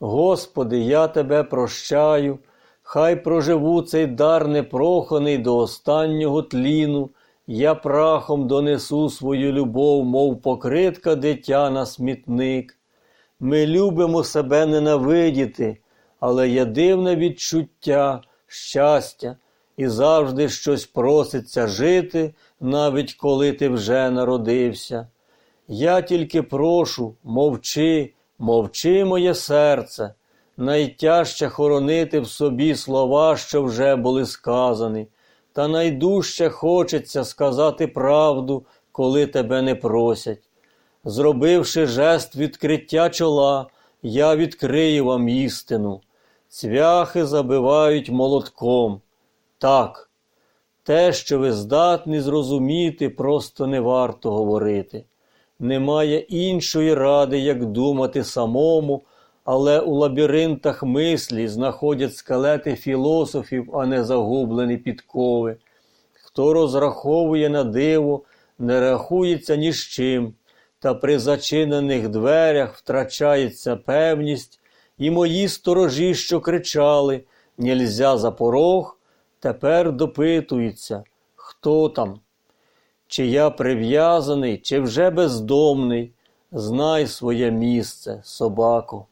Господи, я тебе прощаю, хай проживу цей дар непроханий до останнього тліну, я прахом донесу свою любов, мов покритка дитя на смітник. Ми любимо себе ненавидіти, але є дивне відчуття, щастя, і завжди щось проситься жити, навіть коли ти вже народився. Я тільки прошу, мовчи, мовчи, моє серце, найтяжче хоронити в собі слова, що вже були сказані, та найдужче хочеться сказати правду, коли тебе не просять. Зробивши жест відкриття чола, я відкрию вам істину. Цвяхи забивають молотком. Так, те, що ви здатні зрозуміти, просто не варто говорити. Немає іншої ради, як думати самому, але у лабіринтах мислі знаходять скелети філософів, а не загублені підкови. Хто розраховує на диво, не рахується ні з чим, та при зачинених дверях втрачається певність, і мої сторожі, що кричали Нельзя за порог, тепер допитуються, хто там. Чи я прив'язаний, чи вже бездомний, знай своє місце, собако.